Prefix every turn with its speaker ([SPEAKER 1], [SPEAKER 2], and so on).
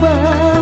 [SPEAKER 1] Bye.